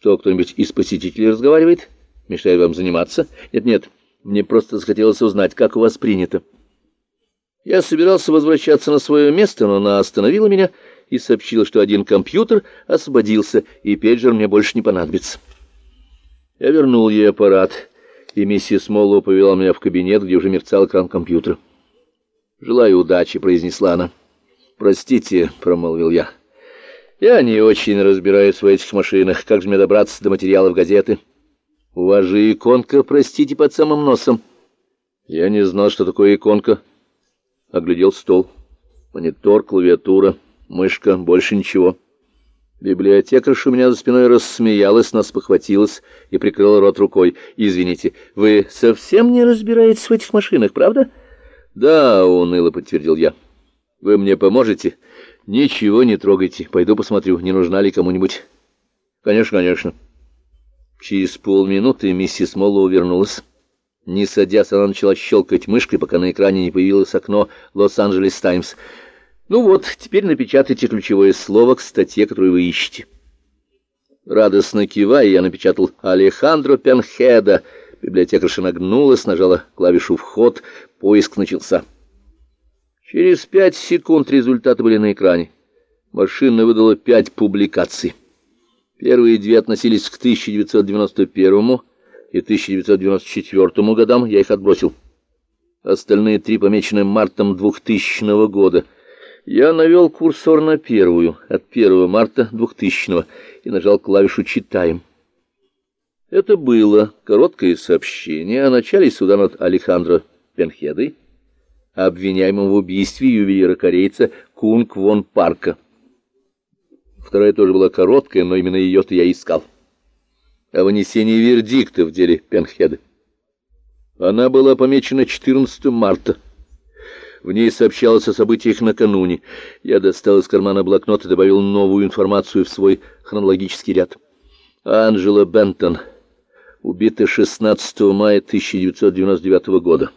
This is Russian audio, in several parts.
Что, кто-нибудь из посетителей разговаривает? Мешает вам заниматься? Нет-нет, мне просто захотелось узнать, как у вас принято. Я собирался возвращаться на свое место, но она остановила меня и сообщила, что один компьютер освободился, и пейджер мне больше не понадобится. Я вернул ей аппарат, и миссис Моллоу повела меня в кабинет, где уже мерцал экран компьютера. «Желаю удачи», — произнесла она. «Простите», — промолвил я. «Я не очень разбираюсь в этих машинах. Как же мне добраться до материалов газеты?» «У вас же иконка, простите, под самым носом». «Я не знал, что такое иконка». Оглядел стол. Монитор, клавиатура, мышка, больше ничего. Библиотекарша у меня за спиной рассмеялась, нас похватилась и прикрыла рот рукой. «Извините, вы совсем не разбираетесь в этих машинах, правда?» «Да», — уныло подтвердил я. «Вы мне поможете?» «Ничего не трогайте. Пойду посмотрю, не нужна ли кому-нибудь». «Конечно, конечно». Через полминуты миссис Моллоу вернулась. Не садясь, она начала щелкать мышкой, пока на экране не появилось окно «Лос-Анджелес Таймс». «Ну вот, теперь напечатайте ключевое слово к статье, которую вы ищете». Радостно кивая, я напечатал «Алехандро Пенхеда». Библиотекарша нагнулась, нажала клавишу «Вход», поиск начался. Через пять секунд результаты были на экране. Машина выдала пять публикаций. Первые две относились к 1991 и 1994 годам, я их отбросил. Остальные три помечены мартом 2000 года. Я навел курсор на первую, от 1 марта 2000 и нажал клавишу «Читаем». Это было короткое сообщение о начале суда над Алехандро Пенхедой, обвиняемым в убийстве ювелира-корейца Кунг Вон Парка. Вторая тоже была короткая, но именно ее-то я искал. О вынесении вердикта в деле Пенхеда. Она была помечена 14 марта. В ней сообщалось о событиях накануне. Я достал из кармана блокнот и добавил новую информацию в свой хронологический ряд. Анжела Бентон убита 16 мая 1999 года.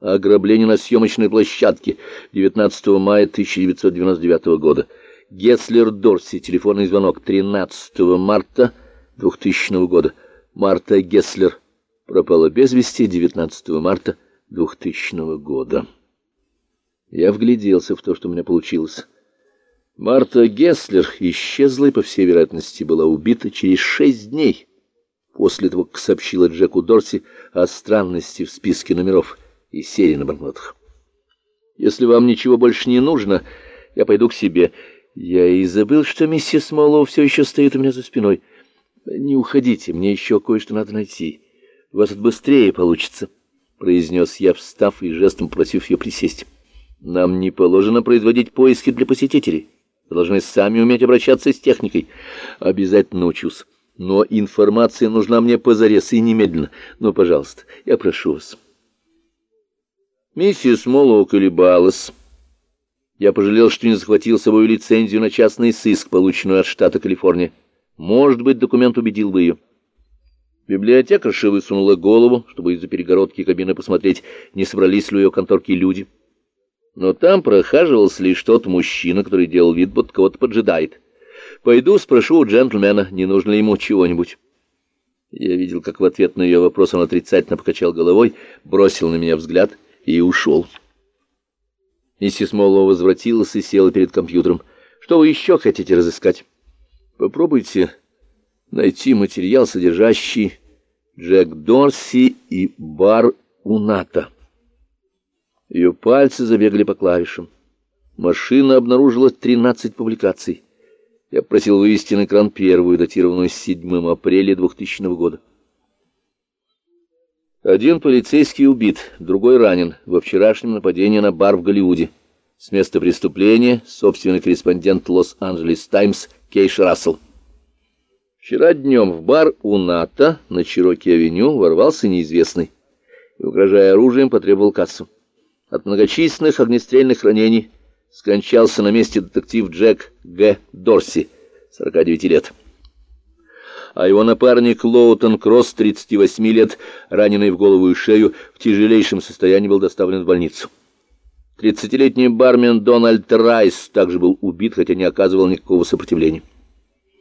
Ограбление на съемочной площадке 19 мая 1999 года. Геслер Дорси, телефонный звонок 13 марта 2000 года. Марта Геслер пропала без вести 19 марта 2000 года. Я вгляделся в то, что у меня получилось. Марта Геслер исчезла и, по всей вероятности, была убита через шесть дней после того, как сообщила Джеку Дорси о странности в списке номеров и серии на банкнотах. Если вам ничего больше не нужно, я пойду к себе. Я и забыл, что миссис Моллоу все еще стоит у меня за спиной. Не уходите, мне еще кое-что надо найти. У вас это быстрее получится, — произнес я, встав и жестом просив ее присесть. Нам не положено производить поиски для посетителей. Вы должны сами уметь обращаться с техникой. Обязательно научусь. Но информация нужна мне позарез и немедленно. Ну, пожалуйста, я прошу вас. Миссис Моллоу колебалась. Я пожалел, что не захватил с собой лицензию на частный сыск, полученную от штата Калифорния. Может быть, документ убедил бы ее. Библиотекарша высунула голову, чтобы из-за перегородки кабины посмотреть, не собрались ли у ее конторки люди. Но там прохаживался лишь тот мужчина, который делал вид, будто кого-то поджидает. «Пойду спрошу у джентльмена, не нужно ли ему чего-нибудь». Я видел, как в ответ на ее вопрос он отрицательно покачал головой, бросил на меня взгляд и ушел. Миссис Моллоу возвратилась и села перед компьютером. «Что вы еще хотите разыскать?» «Попробуйте найти материал, содержащий Джек Дорси и бар Уната». Ее пальцы забегали по клавишам. Машина обнаружила 13 публикаций. Я просил вывести на экран первую, датированную 7 апреля 2000 года. Один полицейский убит, другой ранен во вчерашнем нападении на бар в Голливуде. С места преступления собственный корреспондент Лос-Анджелес Таймс Кейш Рассел. Вчера днем в бар у НАТО на Чироки-авеню ворвался неизвестный и, угрожая оружием, потребовал кассу. От многочисленных огнестрельных ранений скончался на месте детектив Джек Г. Дорси, 49 лет а его напарник Лоутон Кросс, 38 лет, раненый в голову и шею, в тяжелейшем состоянии был доставлен в больницу. Тридцатилетний бармен Дональд Райс также был убит, хотя не оказывал никакого сопротивления.